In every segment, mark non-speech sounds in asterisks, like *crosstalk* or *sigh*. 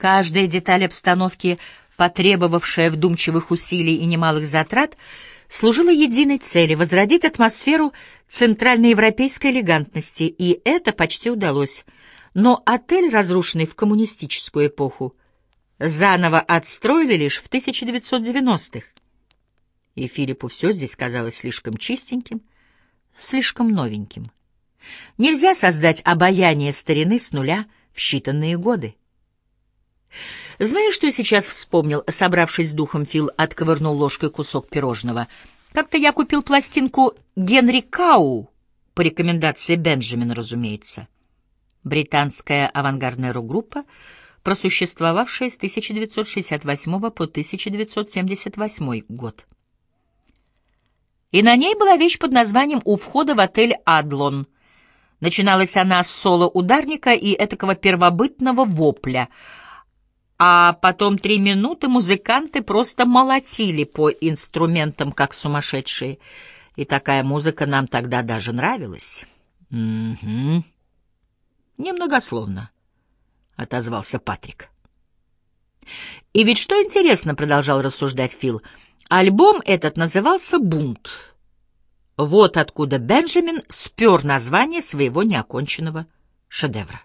Каждая деталь обстановки, потребовавшая вдумчивых усилий и немалых затрат, служила единой цели — возродить атмосферу центральноевропейской элегантности, и это почти удалось. Но отель, разрушенный в коммунистическую эпоху, заново отстроили лишь в 1990-х. И Филиппу все здесь казалось слишком чистеньким, слишком новеньким. Нельзя создать обаяние старины с нуля в считанные годы. Знаешь, что я сейчас вспомнил? Собравшись с духом, Фил отковырнул ложкой кусок пирожного. Как-то я купил пластинку Генри Кау, по рекомендации Бенджамина, разумеется. Британская авангардная рок-группа, просуществовавшая с 1968 по 1978 год. И на ней была вещь под названием «У входа в отель Адлон». Начиналась она с соло ударника и этакого первобытного вопля — а потом три минуты музыканты просто молотили по инструментам, как сумасшедшие. И такая музыка нам тогда даже нравилась. «Угу». «Немногословно», — отозвался Патрик. «И ведь что интересно», — продолжал рассуждать Фил, — «альбом этот назывался «Бунт». Вот откуда Бенджамин спер название своего неоконченного шедевра.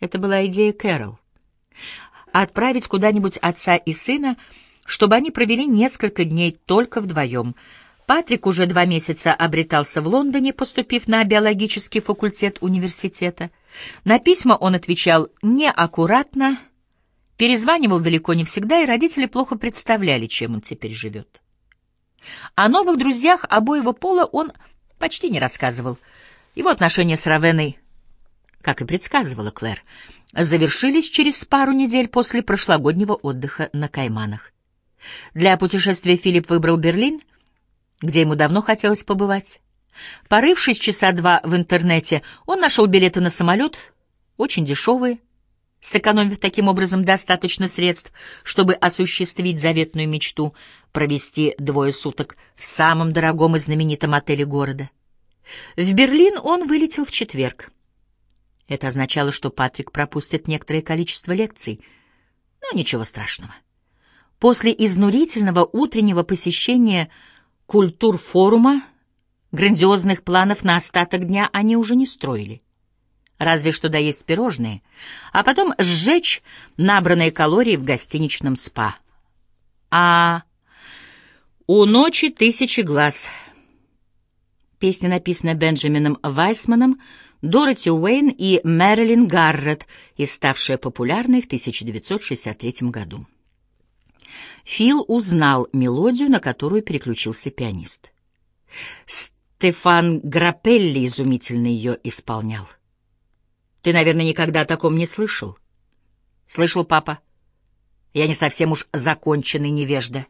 Это была идея Кэрол отправить куда-нибудь отца и сына, чтобы они провели несколько дней только вдвоем. Патрик уже два месяца обретался в Лондоне, поступив на биологический факультет университета. На письма он отвечал неаккуратно, перезванивал далеко не всегда, и родители плохо представляли, чем он теперь живет. О новых друзьях обоего пола он почти не рассказывал. Его отношения с Равеной, как и предсказывала Клэр, завершились через пару недель после прошлогоднего отдыха на Кайманах. Для путешествия Филипп выбрал Берлин, где ему давно хотелось побывать. Порывшись часа два в интернете, он нашел билеты на самолет, очень дешевые, сэкономив таким образом достаточно средств, чтобы осуществить заветную мечту провести двое суток в самом дорогом и знаменитом отеле города. В Берлин он вылетел в четверг. Это означало, что Патрик пропустит некоторое количество лекций. Но ничего страшного. После изнурительного утреннего посещения культурфорума грандиозных планов на остаток дня они уже не строили. Разве что доесть пирожные, а потом сжечь набранные калории в гостиничном спа. А у ночи тысячи глаз. Песня написана Бенджамином Вайсманом, Дороти Уэйн и Мэрилин Гаррет, и ставшая популярной в 1963 году. Фил узнал мелодию, на которую переключился пианист. Стефан Грапелли изумительно ее исполнял. Ты, наверное, никогда о таком не слышал? Слышал, папа? Я не совсем уж законченный невежда.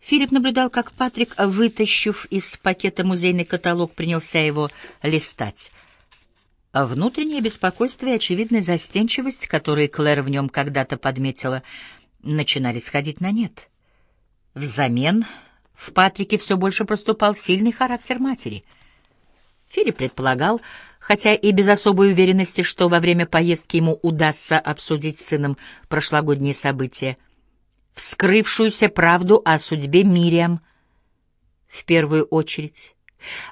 Филипп наблюдал, как Патрик, вытащив из пакета музейный каталог, принялся его листать — а внутреннее беспокойство и очевидная застенчивость, которые Клэр в нем когда-то подметила, начинали сходить на нет. Взамен в Патрике все больше проступал сильный характер матери. Филипп предполагал, хотя и без особой уверенности, что во время поездки ему удастся обсудить с сыном прошлогодние события, вскрывшуюся правду о судьбе Мириам в первую очередь,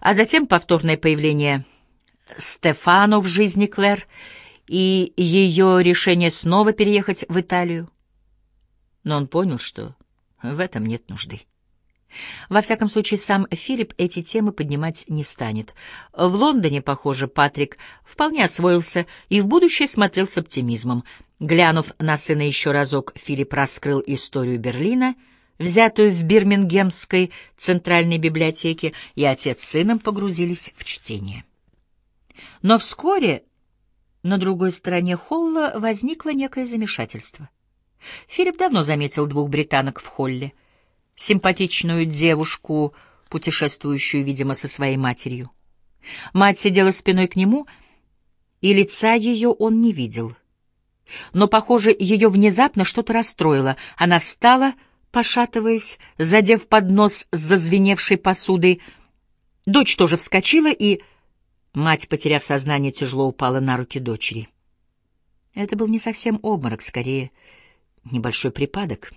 а затем повторное появление Стефану в жизни Клэр и ее решение снова переехать в Италию. Но он понял, что в этом нет нужды. Во всяком случае, сам Филипп эти темы поднимать не станет. В Лондоне, похоже, Патрик вполне освоился и в будущее смотрел с оптимизмом. Глянув на сына еще разок, Филипп раскрыл историю Берлина, взятую в Бирмингемской центральной библиотеке, и отец с сыном погрузились в чтение. Но вскоре на другой стороне холла возникло некое замешательство. Филипп давно заметил двух британок в холле. Симпатичную девушку, путешествующую, видимо, со своей матерью. Мать сидела спиной к нему, и лица ее он не видел. Но, похоже, ее внезапно что-то расстроило. Она встала, пошатываясь, задев поднос с зазвеневшей посудой. Дочь тоже вскочила и Мать, потеряв сознание, тяжело упала на руки дочери. Это был не совсем обморок, скорее, небольшой припадок.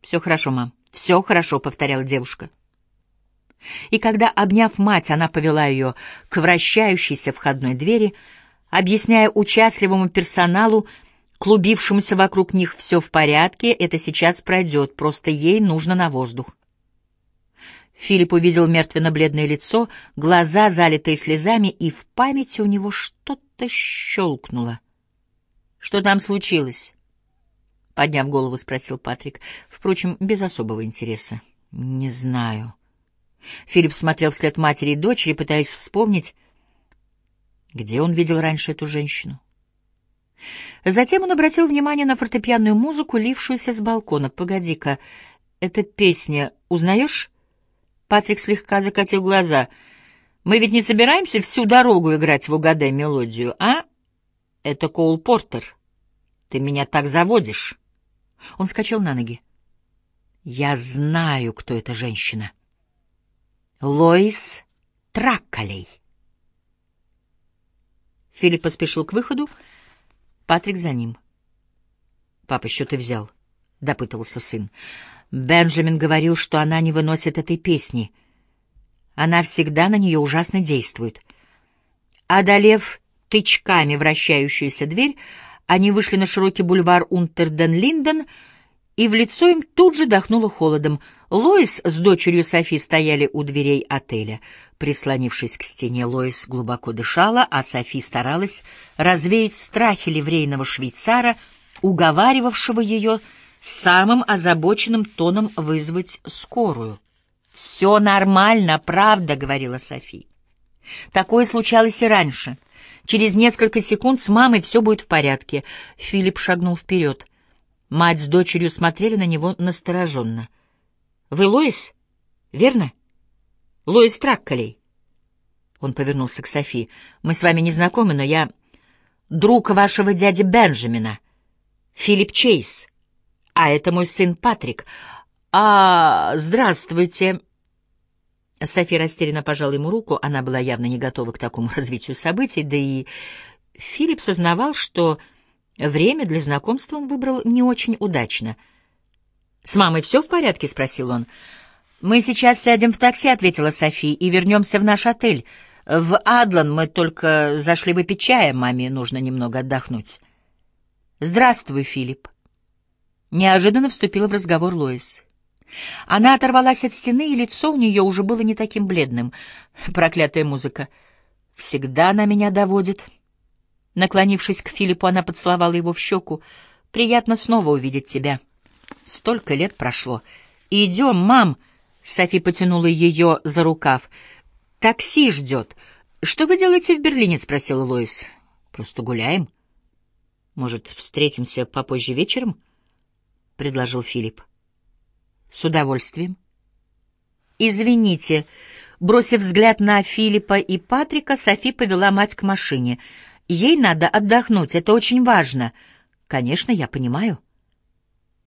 «Все хорошо, мам, все хорошо», — повторяла девушка. И когда, обняв мать, она повела ее к вращающейся входной двери, объясняя участливому персоналу, клубившемуся вокруг них все в порядке, это сейчас пройдет, просто ей нужно на воздух. Филипп увидел мертвенно-бледное лицо, глаза, залитые слезами, и в памяти у него что-то щелкнуло. «Что там случилось?» — подняв голову, спросил Патрик. Впрочем, без особого интереса. «Не знаю». Филипп смотрел вслед матери и дочери, пытаясь вспомнить, где он видел раньше эту женщину. Затем он обратил внимание на фортепианную музыку, лившуюся с балкона. «Погоди-ка, эта песня узнаешь?» Патрик слегка закатил глаза. «Мы ведь не собираемся всю дорогу играть в «Угадай мелодию», а?» «Это Коул Портер. Ты меня так заводишь». Он скачал на ноги. «Я знаю, кто эта женщина». Лоис Тракколей. Филипп поспешил к выходу, Патрик за ним. «Папа, что ты взял?» — допытывался сын. Бенджамин говорил, что она не выносит этой песни. Она всегда на нее ужасно действует. Одолев тычками вращающуюся дверь, они вышли на широкий бульвар Унтерден-Линден — и в лицо им тут же дохнуло холодом. Лоис с дочерью Софи стояли у дверей отеля. Прислонившись к стене, Лоис глубоко дышала, а Софи старалась развеять страхи ливрейного швейцара, уговаривавшего ее самым озабоченным тоном вызвать скорую. «Все нормально, правда», — говорила Софи. Такое случалось и раньше. Через несколько секунд с мамой все будет в порядке. Филипп шагнул вперед. Мать с дочерью смотрели на него настороженно. «Вы Лоис? Верно? Лоис Тракколей?» Он повернулся к Софи. «Мы с вами не знакомы, но я друг вашего дяди Бенджамина, Филипп Чейз, а это мой сын Патрик. А, здравствуйте!» Софи растерянно пожала ему руку, она была явно не готова к такому *laughs* развитию событий, да и Филипп сознавал, что Время для знакомства он выбрал не очень удачно. «С мамой все в порядке?» — спросил он. «Мы сейчас сядем в такси», — ответила Софи, — «и вернемся в наш отель. В Адлан мы только зашли выпить чая, маме нужно немного отдохнуть». «Здравствуй, Филипп». Неожиданно вступила в разговор Лоис. Она оторвалась от стены, и лицо у нее уже было не таким бледным. Проклятая музыка. Всегда она меня доводит. Наклонившись к Филиппу, она поцеловала его в щеку. «Приятно снова увидеть тебя. Столько лет прошло. Идем, мам!» Софи потянула ее за рукав. «Такси ждет. Что вы делаете в Берлине?» — спросила Лоис. «Просто гуляем. Может, встретимся попозже вечером?» — предложил Филипп. «С удовольствием». «Извините». Бросив взгляд на Филиппа и Патрика, Софи повела мать к машине — Ей надо отдохнуть, это очень важно. Конечно, я понимаю.